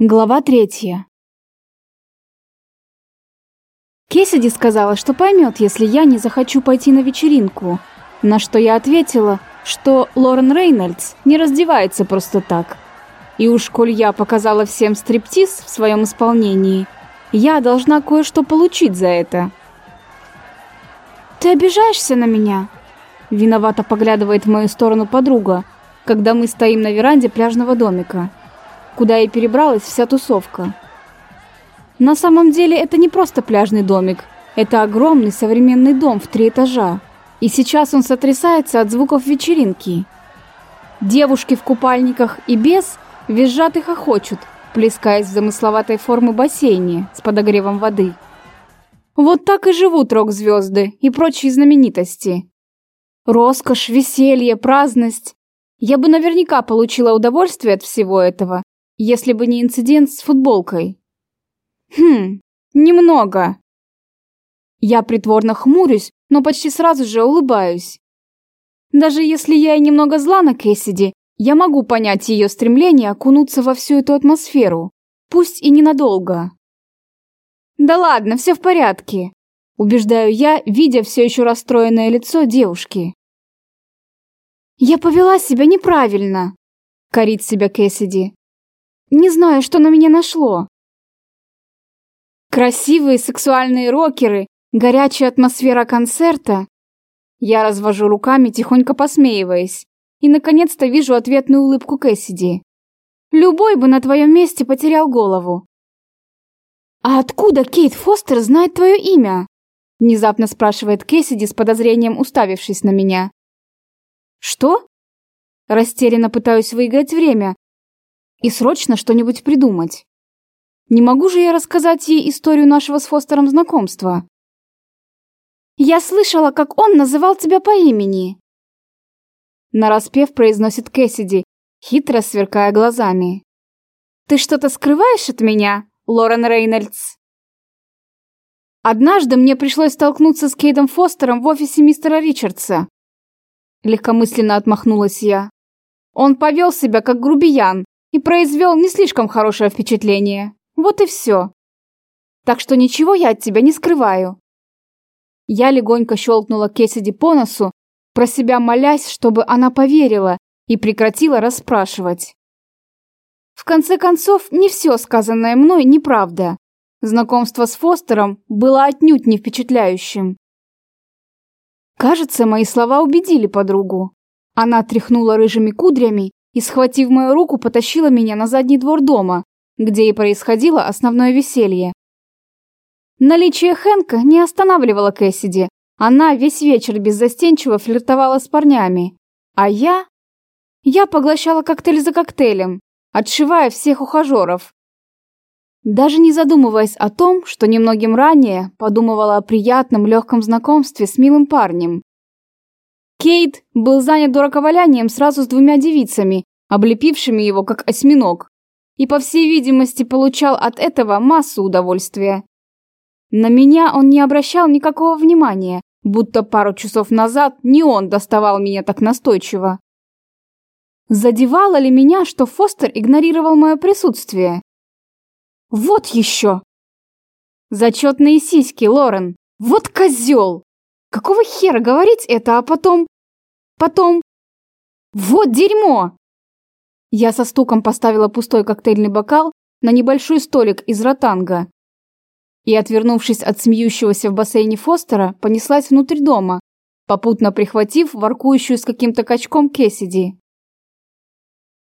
Глава третья. Кесиди сказала, что поймет, если я не захочу пойти на вечеринку, на что я ответила, что Лорен Рейнольдс не раздевается просто так. И уж коль я показала всем стриптиз в своем исполнении, я должна кое-что получить за это. «Ты обижаешься на меня?» Виновато поглядывает в мою сторону подруга, когда мы стоим на веранде пляжного домика куда и перебралась вся тусовка. На самом деле это не просто пляжный домик, это огромный современный дом в три этажа. И сейчас он сотрясается от звуков вечеринки. Девушки в купальниках и без визжат и хохочут, плескаясь в замысловатой формы бассейне с подогревом воды. Вот так и живут рок-звезды и прочие знаменитости. Роскошь, веселье, праздность. Я бы наверняка получила удовольствие от всего этого, если бы не инцидент с футболкой. Хм, немного. Я притворно хмурюсь, но почти сразу же улыбаюсь. Даже если я и немного зла на Кэссиди, я могу понять ее стремление окунуться во всю эту атмосферу, пусть и ненадолго. Да ладно, все в порядке, убеждаю я, видя все еще расстроенное лицо девушки. Я повела себя неправильно, корит себя Кэссиди. Не знаю, что на меня нашло. Красивые сексуальные рокеры, горячая атмосфера концерта. Я развожу руками, тихонько посмеиваясь, и наконец-то вижу ответную улыбку Кэссиди. Любой бы на твоем месте потерял голову. «А откуда Кейт Фостер знает твое имя?» Внезапно спрашивает Кэссиди с подозрением, уставившись на меня. «Что?» Растерянно пытаюсь выиграть время, и срочно что-нибудь придумать. Не могу же я рассказать ей историю нашего с Фостером знакомства. Я слышала, как он называл тебя по имени. Нараспев произносит Кэссиди, хитро сверкая глазами. Ты что-то скрываешь от меня, Лорен Рейнольдс? Однажды мне пришлось столкнуться с Кейдом Фостером в офисе мистера Ричардса. Легкомысленно отмахнулась я. Он повел себя как грубиян, и произвел не слишком хорошее впечатление. Вот и все. Так что ничего я от тебя не скрываю. Я легонько щелкнула Кесиди по носу, про себя молясь, чтобы она поверила и прекратила расспрашивать. В конце концов, не все сказанное мной неправда. Знакомство с Фостером было отнюдь не впечатляющим. Кажется, мои слова убедили подругу. Она тряхнула рыжими кудрями и, схватив мою руку, потащила меня на задний двор дома, где и происходило основное веселье. Наличие Хэнка не останавливало Кэссиди. Она весь вечер беззастенчиво флиртовала с парнями. А я... Я поглощала коктейль за коктейлем, отшивая всех ухажеров. Даже не задумываясь о том, что немногим ранее подумывала о приятном легком знакомстве с милым парнем. Кейт был занят дураковалянием сразу с двумя девицами, облепившими его как осьминог, и, по всей видимости, получал от этого массу удовольствия. На меня он не обращал никакого внимания, будто пару часов назад не он доставал меня так настойчиво. Задевало ли меня, что Фостер игнорировал мое присутствие? Вот еще! Зачетные сиськи, Лорен! Вот козел! Какого хера говорить это, а потом... Потом... Вот дерьмо! Я со стуком поставила пустой коктейльный бокал на небольшой столик из ротанга и, отвернувшись от смеющегося в бассейне Фостера, понеслась внутрь дома, попутно прихватив воркующую с каким-то качком Кесиди.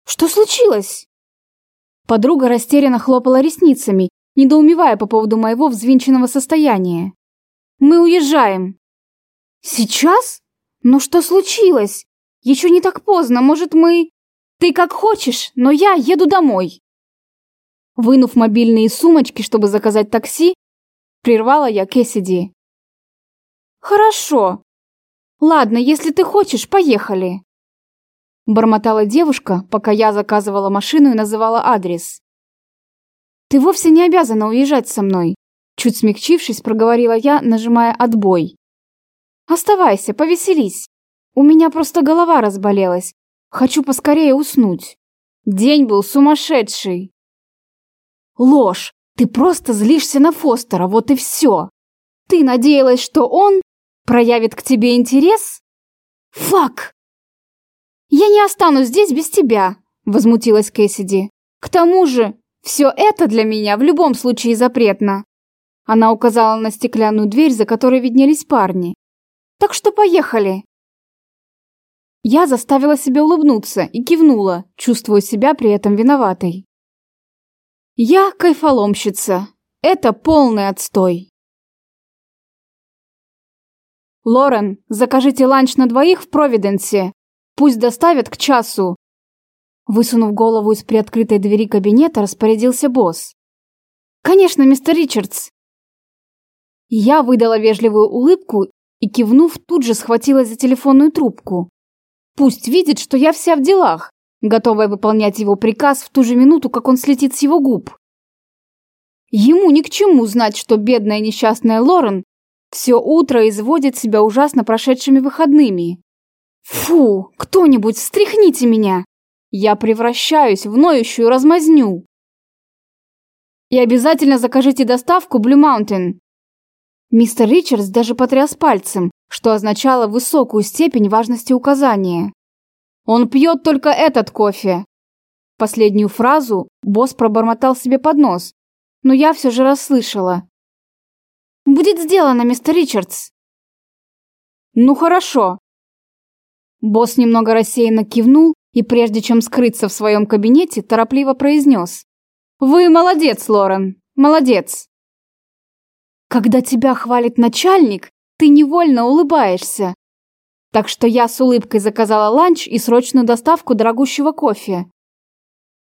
«Что случилось?» Подруга растерянно хлопала ресницами, недоумевая по поводу моего взвинченного состояния. «Мы уезжаем!» «Сейчас? Ну что случилось? Еще не так поздно, может, мы...» «Ты как хочешь, но я еду домой!» Вынув мобильные сумочки, чтобы заказать такси, прервала я Кэссиди. «Хорошо. Ладно, если ты хочешь, поехали!» Бормотала девушка, пока я заказывала машину и называла адрес. «Ты вовсе не обязана уезжать со мной», чуть смягчившись, проговорила я, нажимая «отбой». Оставайся, повеселись. У меня просто голова разболелась. Хочу поскорее уснуть. День был сумасшедший. Ложь. Ты просто злишься на Фостера, вот и все. Ты надеялась, что он проявит к тебе интерес? Фак! Я не останусь здесь без тебя, возмутилась Кэссиди. К тому же, все это для меня в любом случае запретно. Она указала на стеклянную дверь, за которой виднелись парни. Так что поехали. Я заставила себя улыбнуться и кивнула, чувствуя себя при этом виноватой. Я кайфоломщица. Это полный отстой. Лорен, закажите ланч на двоих в Провиденсе. Пусть доставят к часу. Высунув голову из приоткрытой двери кабинета, распорядился босс. Конечно, мистер Ричардс. Я выдала вежливую улыбку и, кивнув, тут же схватилась за телефонную трубку. Пусть видит, что я вся в делах, готовая выполнять его приказ в ту же минуту, как он слетит с его губ. Ему ни к чему знать, что бедная несчастная Лорен все утро изводит себя ужасно прошедшими выходными. Фу, кто-нибудь встряхните меня! Я превращаюсь в ноющую размазню. И обязательно закажите доставку Blue Mountain. Мистер Ричардс даже потряс пальцем, что означало высокую степень важности указания. «Он пьет только этот кофе!» Последнюю фразу босс пробормотал себе под нос, но я все же расслышала. «Будет сделано, мистер Ричардс!» «Ну хорошо!» Босс немного рассеянно кивнул и, прежде чем скрыться в своем кабинете, торопливо произнес. «Вы молодец, Лорен, молодец!» Когда тебя хвалит начальник, ты невольно улыбаешься. Так что я с улыбкой заказала ланч и срочную доставку дорогущего кофе.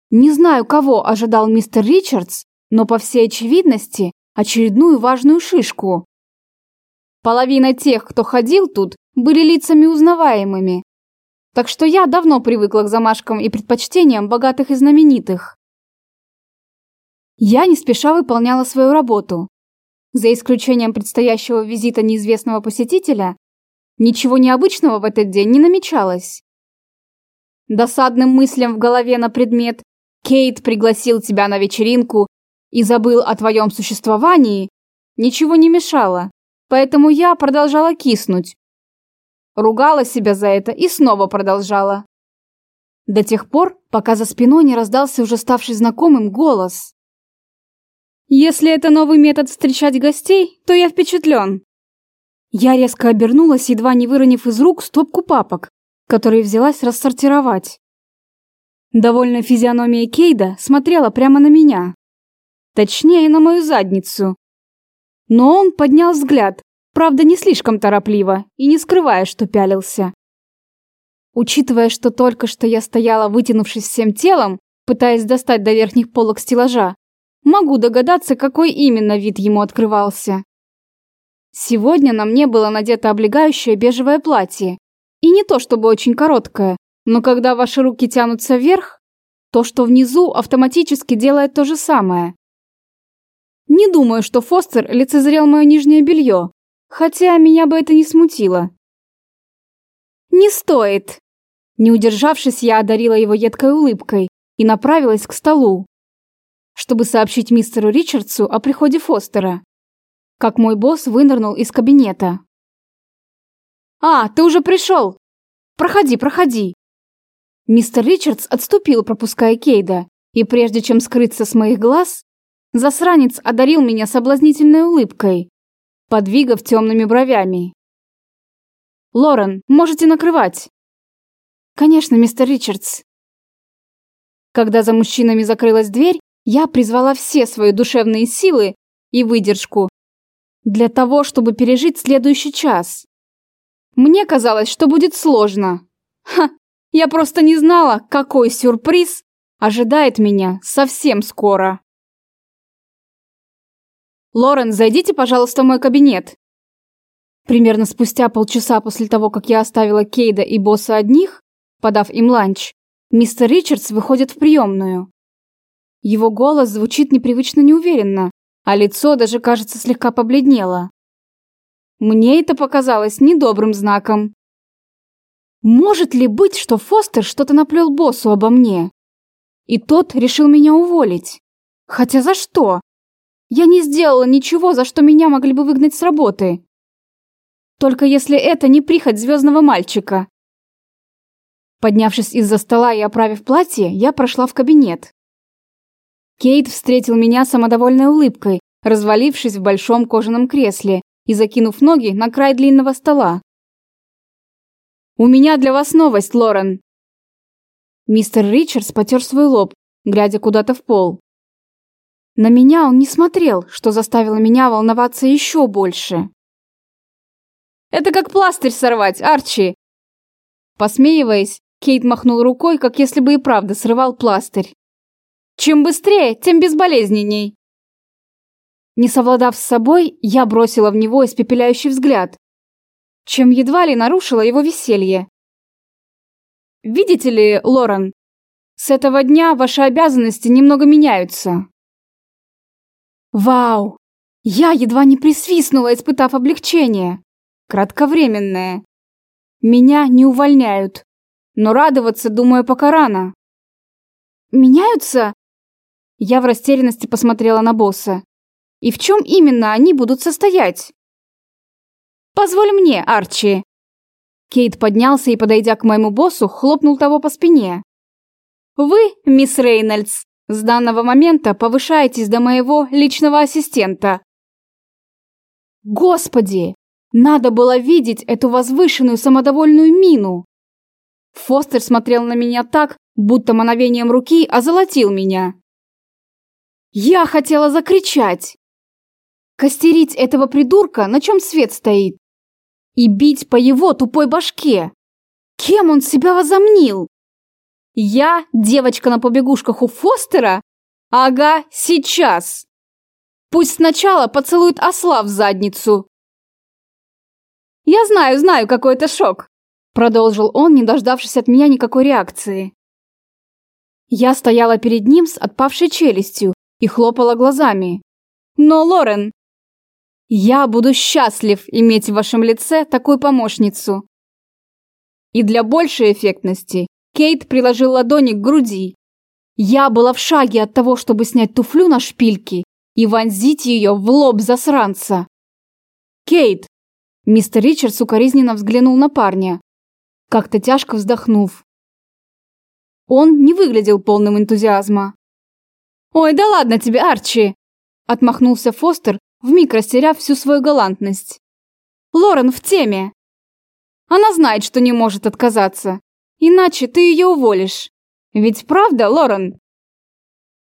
Не знаю, кого ожидал мистер Ричардс, но по всей очевидности очередную важную шишку. Половина тех, кто ходил тут, были лицами узнаваемыми. Так что я давно привыкла к замашкам и предпочтениям богатых и знаменитых. Я не спеша выполняла свою работу. За исключением предстоящего визита неизвестного посетителя, ничего необычного в этот день не намечалось. Досадным мыслям в голове на предмет «Кейт пригласил тебя на вечеринку и забыл о твоем существовании» ничего не мешало, поэтому я продолжала киснуть. Ругала себя за это и снова продолжала. До тех пор, пока за спиной не раздался уже ставший знакомым голос. Если это новый метод встречать гостей, то я впечатлен. Я резко обернулась, едва не выронив из рук стопку папок, которые взялась рассортировать. Довольная физиономия Кейда смотрела прямо на меня. Точнее, на мою задницу. Но он поднял взгляд, правда, не слишком торопливо и не скрывая, что пялился. Учитывая, что только что я стояла, вытянувшись всем телом, пытаясь достать до верхних полок стеллажа, Могу догадаться, какой именно вид ему открывался. Сегодня на мне было надето облегающее бежевое платье. И не то чтобы очень короткое, но когда ваши руки тянутся вверх, то, что внизу, автоматически делает то же самое. Не думаю, что Фостер лицезрел мое нижнее белье, хотя меня бы это не смутило. «Не стоит!» Не удержавшись, я одарила его едкой улыбкой и направилась к столу чтобы сообщить мистеру Ричардсу о приходе Фостера. Как мой босс вынырнул из кабинета. «А, ты уже пришел! Проходи, проходи!» Мистер Ричардс отступил, пропуская Кейда, и прежде чем скрыться с моих глаз, засранец одарил меня соблазнительной улыбкой, подвигав темными бровями. «Лорен, можете накрывать!» «Конечно, мистер Ричардс!» Когда за мужчинами закрылась дверь, я призвала все свои душевные силы и выдержку для того, чтобы пережить следующий час. Мне казалось, что будет сложно. Ха, я просто не знала, какой сюрприз ожидает меня совсем скоро. Лорен, зайдите, пожалуйста, в мой кабинет. Примерно спустя полчаса после того, как я оставила Кейда и босса одних, подав им ланч, мистер Ричардс выходит в приемную. Его голос звучит непривычно неуверенно, а лицо даже, кажется, слегка побледнело. Мне это показалось недобрым знаком. Может ли быть, что Фостер что-то наплел боссу обо мне? И тот решил меня уволить? Хотя за что? Я не сделала ничего, за что меня могли бы выгнать с работы. Только если это не прихоть звездного мальчика. Поднявшись из-за стола и оправив платье, я прошла в кабинет. Кейт встретил меня самодовольной улыбкой, развалившись в большом кожаном кресле и закинув ноги на край длинного стола. «У меня для вас новость, Лорен!» Мистер Ричардс потер свой лоб, глядя куда-то в пол. На меня он не смотрел, что заставило меня волноваться еще больше. «Это как пластырь сорвать, Арчи!» Посмеиваясь, Кейт махнул рукой, как если бы и правда срывал пластырь. «Чем быстрее, тем безболезненней!» Не совладав с собой, я бросила в него испепеляющий взгляд, чем едва ли нарушила его веселье. «Видите ли, Лорен, с этого дня ваши обязанности немного меняются. Вау! Я едва не присвистнула, испытав облегчение. Кратковременное. Меня не увольняют. Но радоваться, думаю, пока рано. Меняются? Я в растерянности посмотрела на босса. И в чем именно они будут состоять? Позволь мне, Арчи. Кейт поднялся и, подойдя к моему боссу, хлопнул того по спине. Вы, мисс Рейнольдс, с данного момента повышаетесь до моего личного ассистента. Господи, надо было видеть эту возвышенную самодовольную мину. Фостер смотрел на меня так, будто мановением руки озолотил меня. Я хотела закричать. Костерить этого придурка, на чем свет стоит. И бить по его тупой башке. Кем он себя возомнил? Я девочка на побегушках у Фостера? Ага, сейчас. Пусть сначала поцелует осла в задницу. Я знаю, знаю, какой это шок, продолжил он, не дождавшись от меня никакой реакции. Я стояла перед ним с отпавшей челюстью и хлопала глазами. Но, Лорен, я буду счастлив иметь в вашем лице такую помощницу. И для большей эффектности Кейт приложил ладони к груди. Я была в шаге от того, чтобы снять туфлю на шпильки и вонзить ее в лоб засранца. «Кейт!» Мистер Ричардс укоризненно взглянул на парня, как-то тяжко вздохнув. Он не выглядел полным энтузиазма. «Ой, да ладно тебе, Арчи!» Отмахнулся Фостер, вмиг растеряв всю свою галантность. «Лорен в теме. Она знает, что не может отказаться. Иначе ты ее уволишь. Ведь правда, Лорен?»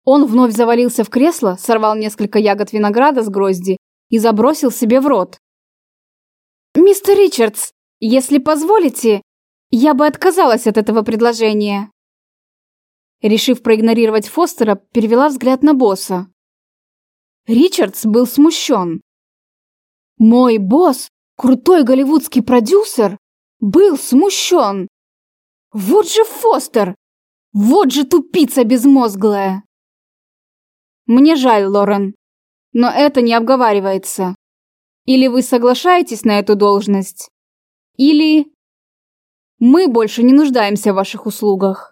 Он вновь завалился в кресло, сорвал несколько ягод винограда с грозди и забросил себе в рот. «Мистер Ричардс, если позволите, я бы отказалась от этого предложения». Решив проигнорировать Фостера, перевела взгляд на босса. Ричардс был смущен. «Мой босс, крутой голливудский продюсер, был смущен. Вот же Фостер! Вот же тупица безмозглая! Мне жаль, Лорен, но это не обговаривается. Или вы соглашаетесь на эту должность, или... Мы больше не нуждаемся в ваших услугах.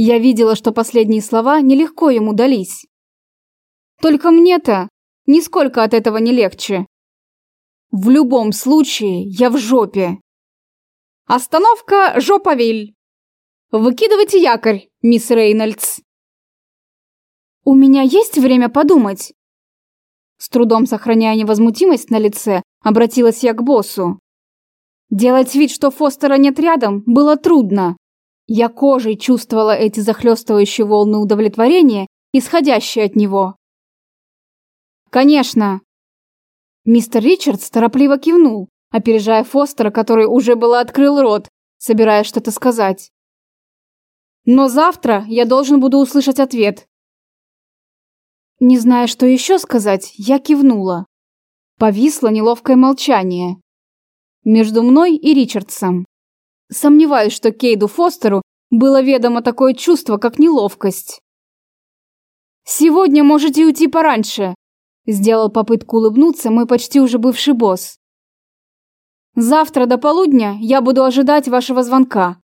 Я видела, что последние слова нелегко ему дались. Только мне-то нисколько от этого не легче. В любом случае, я в жопе. Остановка Жоповиль. Выкидывайте якорь, мисс Рейнольдс. У меня есть время подумать. С трудом сохраняя невозмутимость на лице, обратилась я к боссу. Делать вид, что Фостера нет рядом, было трудно. Я кожей чувствовала эти захлестывающие волны удовлетворения, исходящие от него. «Конечно!» Мистер Ричардс торопливо кивнул, опережая Фостера, который уже было открыл рот, собираясь что-то сказать. Но завтра я должен буду услышать ответ. Не зная, что еще сказать, я кивнула. Повисло неловкое молчание. Между мной и Ричардсом. Сомневаюсь, что Кейду Фостеру было ведомо такое чувство, как неловкость. «Сегодня можете уйти пораньше», – сделал попытку улыбнуться мой почти уже бывший босс. Завтра до полудня я буду ожидать вашего звонка.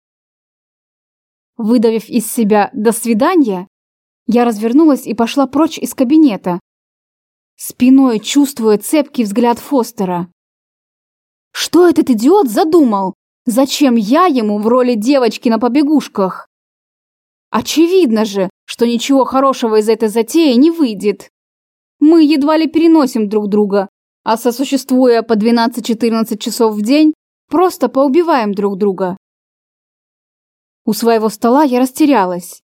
Выдавив из себя «до свидания», Я развернулась и пошла прочь из кабинета, спиной чувствуя цепкий взгляд Фостера. Что этот идиот задумал? Зачем я ему в роли девочки на побегушках? Очевидно же, что ничего хорошего из этой затеи не выйдет. Мы едва ли переносим друг друга, а сосуществуя по 12-14 часов в день, просто поубиваем друг друга. У своего стола я растерялась.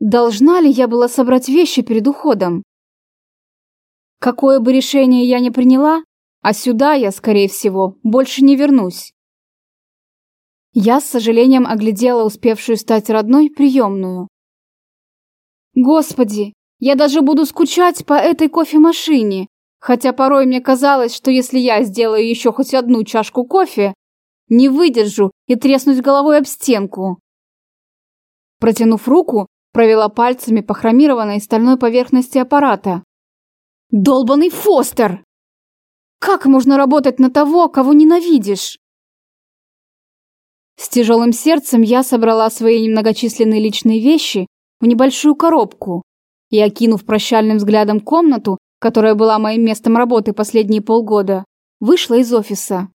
Должна ли я была собрать вещи перед уходом? Какое бы решение я ни приняла, а сюда я, скорее всего, больше не вернусь. Я с сожалением оглядела успевшую стать родной приемную. Господи, я даже буду скучать по этой кофемашине, хотя порой мне казалось, что если я сделаю еще хоть одну чашку кофе, не выдержу и треснусь головой об стенку. Протянув руку, провела пальцами по хромированной стальной поверхности аппарата. Долбанный Фостер! Как можно работать на того, кого ненавидишь? С тяжелым сердцем я собрала свои немногочисленные личные вещи в небольшую коробку и, окинув прощальным взглядом комнату, которая была моим местом работы последние полгода, вышла из офиса.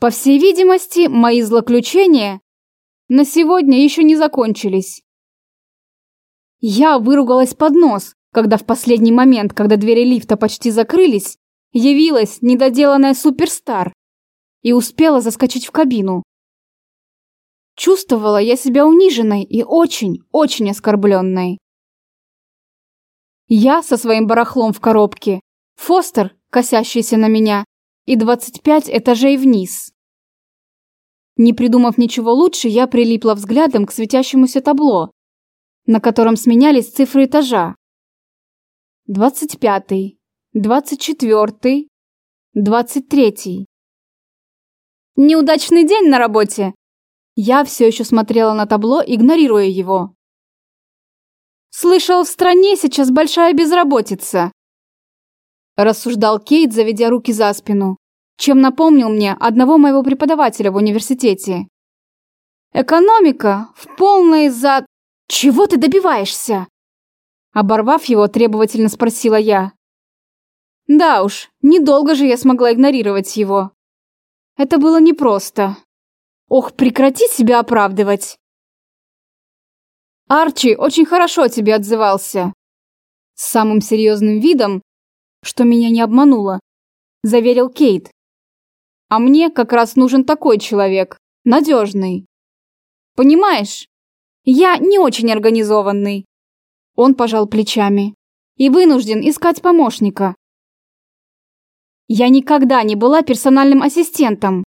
По всей видимости, мои злоключения на сегодня еще не закончились. Я выругалась под нос, когда в последний момент, когда двери лифта почти закрылись, явилась недоделанная суперстар и успела заскочить в кабину. Чувствовала я себя униженной и очень, очень оскорбленной. Я со своим барахлом в коробке, Фостер, косящийся на меня, и 25 этажей вниз. Не придумав ничего лучше, я прилипла взглядом к светящемуся табло, на котором сменялись цифры этажа. 25, 24, 23. Неудачный день на работе. Я все еще смотрела на табло, игнорируя его. Слышал, в стране сейчас большая безработица. Рассуждал Кейт, заведя руки за спину, чем напомнил мне одного моего преподавателя в университете. Экономика в полной за... Чего ты добиваешься? Оборвав его, требовательно спросила я. Да уж, недолго же я смогла игнорировать его. Это было непросто. Ох, прекрати себя оправдывать. Арчи очень хорошо тебе отзывался. С самым серьезным видом, что меня не обмануло, заверил Кейт. А мне как раз нужен такой человек, надежный. Понимаешь, я не очень организованный. Он пожал плечами. И вынужден искать помощника. Я никогда не была персональным ассистентом.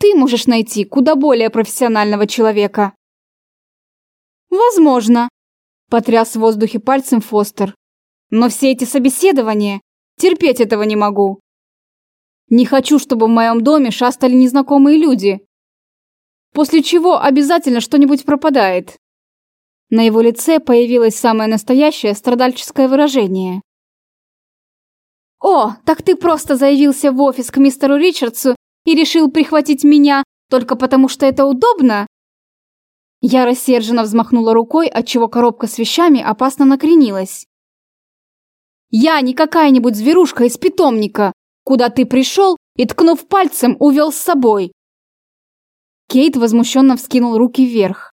Ты можешь найти куда более профессионального человека. Возможно, потряс в воздухе пальцем Фостер. Но все эти собеседования, терпеть этого не могу. Не хочу, чтобы в моем доме шастали незнакомые люди. После чего обязательно что-нибудь пропадает. На его лице появилось самое настоящее страдальческое выражение. «О, так ты просто заявился в офис к мистеру Ричардсу и решил прихватить меня только потому, что это удобно?» Я рассерженно взмахнула рукой, отчего коробка с вещами опасно накренилась. «Я не какая-нибудь зверушка из питомника, куда ты пришел и, ткнув пальцем, увел с собой!» Кейт возмущенно вскинул руки вверх.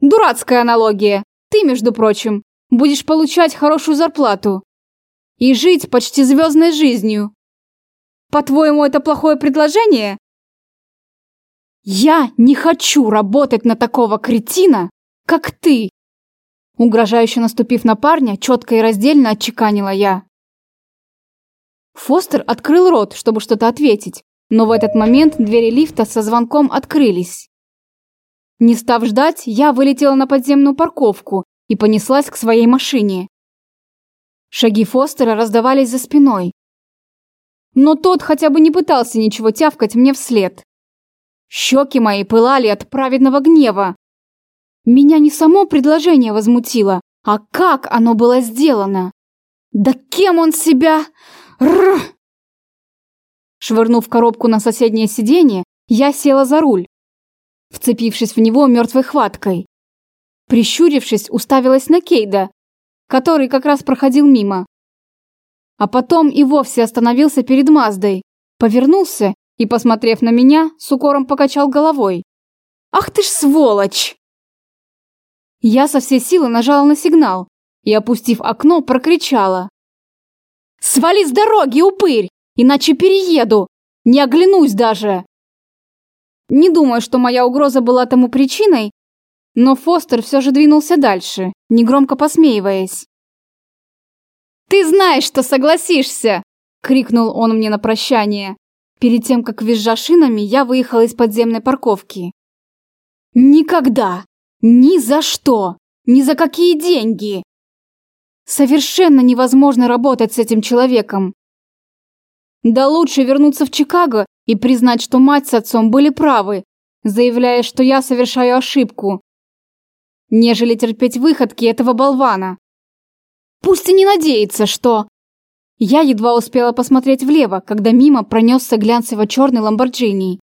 «Дурацкая аналогия! Ты, между прочим, будешь получать хорошую зарплату и жить почти звездной жизнью. По-твоему, это плохое предложение? Я не хочу работать на такого кретина, как ты. Угрожающе наступив на парня, четко и раздельно отчеканила я. Фостер открыл рот, чтобы что-то ответить, но в этот момент двери лифта со звонком открылись. Не став ждать, я вылетела на подземную парковку и понеслась к своей машине. Шаги Фостера раздавались за спиной. Но тот хотя бы не пытался ничего тявкать мне вслед. Щеки мои пылали от праведного гнева. Меня не само предложение возмутило, а как оно было сделано. Да кем он себя... Рр! Швырнув коробку на соседнее сиденье, я села за руль, вцепившись в него мертвой хваткой. Прищурившись, уставилась на Кейда, который как раз проходил мимо. А потом и вовсе остановился перед Маздой, повернулся и, посмотрев на меня, с укором покачал головой. «Ах ты ж сволочь!» Я со всей силы нажала на сигнал и, опустив окно, прокричала. «Свали с дороги, упырь! Иначе перееду! Не оглянусь даже!» Не думаю, что моя угроза была тому причиной, но Фостер все же двинулся дальше, негромко посмеиваясь. «Ты знаешь, что согласишься!» — крикнул он мне на прощание. Перед тем, как визжа шинами, я выехала из подземной парковки. «Никогда! Ни за что! Ни за какие деньги!» Совершенно невозможно работать с этим человеком. Да лучше вернуться в Чикаго и признать, что мать с отцом были правы, заявляя, что я совершаю ошибку, нежели терпеть выходки этого болвана. Пусть и не надеется, что... Я едва успела посмотреть влево, когда мимо пронесся глянцево-черный ламборджини,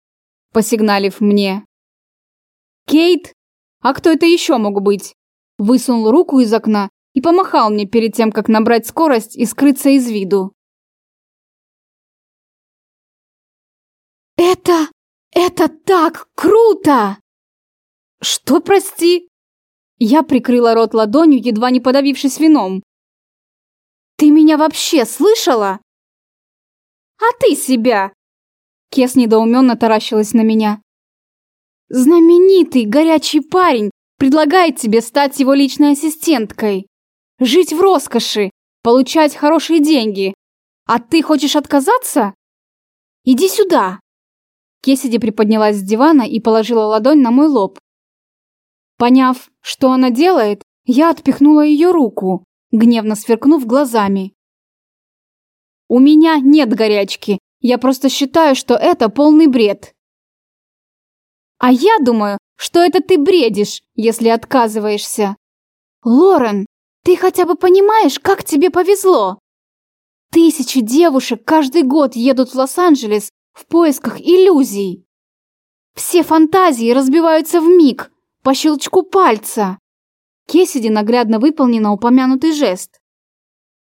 посигналив мне. «Кейт? А кто это еще мог быть?» Высунул руку из окна и помахал мне перед тем, как набрать скорость и скрыться из виду. «Это... это так круто!» «Что, прости?» Я прикрыла рот ладонью, едва не подавившись вином. «Ты меня вообще слышала?» «А ты себя!» Кес недоуменно таращилась на меня. «Знаменитый горячий парень предлагает тебе стать его личной ассистенткой. Жить в роскоши, получать хорошие деньги. А ты хочешь отказаться? Иди сюда!» Кесиди приподнялась с дивана и положила ладонь на мой лоб. Поняв, что она делает, я отпихнула ее руку, гневно сверкнув глазами. «У меня нет горячки, я просто считаю, что это полный бред». «А я думаю, что это ты бредишь, если отказываешься. Лорен, ты хотя бы понимаешь, как тебе повезло? Тысячи девушек каждый год едут в Лос-Анджелес в поисках иллюзий. Все фантазии разбиваются в миг, по щелчку пальца. Кесиди наглядно выполнена упомянутый жест.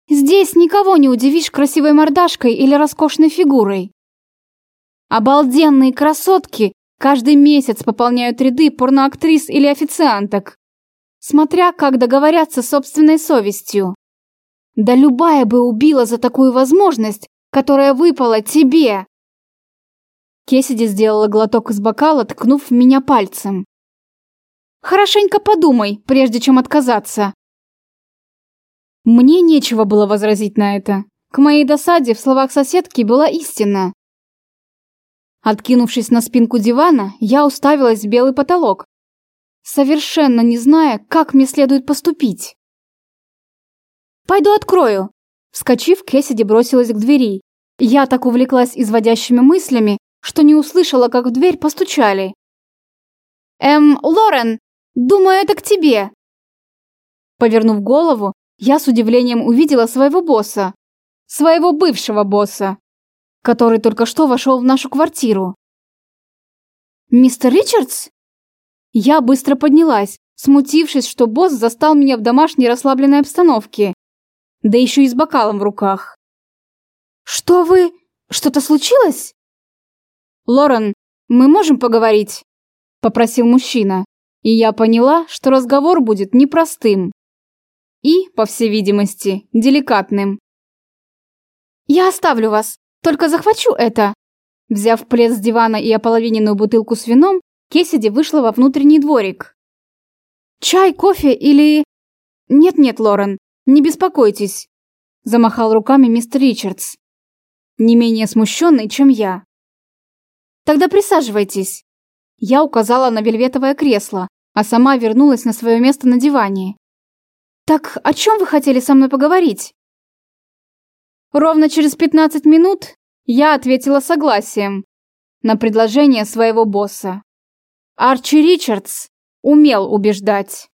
Здесь никого не удивишь красивой мордашкой или роскошной фигурой. Обалденные красотки каждый месяц пополняют ряды порноактрис или официанток смотря как договорятся с собственной совестью. Да любая бы убила за такую возможность, которая выпала тебе. Кесиди сделала глоток из бокала, ткнув меня пальцем. Хорошенько подумай, прежде чем отказаться. Мне нечего было возразить на это. К моей досаде в словах соседки была истина. Откинувшись на спинку дивана, я уставилась в белый потолок, совершенно не зная, как мне следует поступить. «Пойду открою!» Вскочив, Кэссиди бросилась к двери. Я так увлеклась изводящими мыслями, что не услышала, как в дверь постучали. «Эм, Лорен, думаю, это к тебе!» Повернув голову, я с удивлением увидела своего босса. Своего бывшего босса, который только что вошел в нашу квартиру. «Мистер Ричардс?» Я быстро поднялась, смутившись, что босс застал меня в домашней расслабленной обстановке, да еще и с бокалом в руках. «Что вы... Что-то случилось?» «Лорен, мы можем поговорить?» – попросил мужчина, и я поняла, что разговор будет непростым и, по всей видимости, деликатным. «Я оставлю вас, только захвачу это!» Взяв плед с дивана и ополовиненную бутылку с вином, Кесиди вышла во внутренний дворик. «Чай, кофе или...» «Нет-нет, Лорен, не беспокойтесь», – замахал руками мистер Ричардс, не менее смущенный, чем я. «Тогда присаживайтесь». Я указала на вельветовое кресло, а сама вернулась на свое место на диване. «Так о чем вы хотели со мной поговорить?» Ровно через 15 минут я ответила согласием на предложение своего босса. Арчи Ричардс умел убеждать.